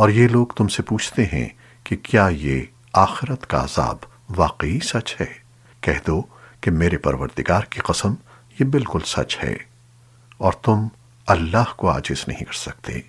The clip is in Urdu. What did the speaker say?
اور یہ لوگ تم سے پوچھتے ہیں کہ کیا یہ آخرت کا عذاب واقعی سچ ہے؟ کہہ دو کہ میرے پروردگار کی قسم یہ بالکل سچ ہے اور تم اللہ کو عاجز نہیں کر سکتے۔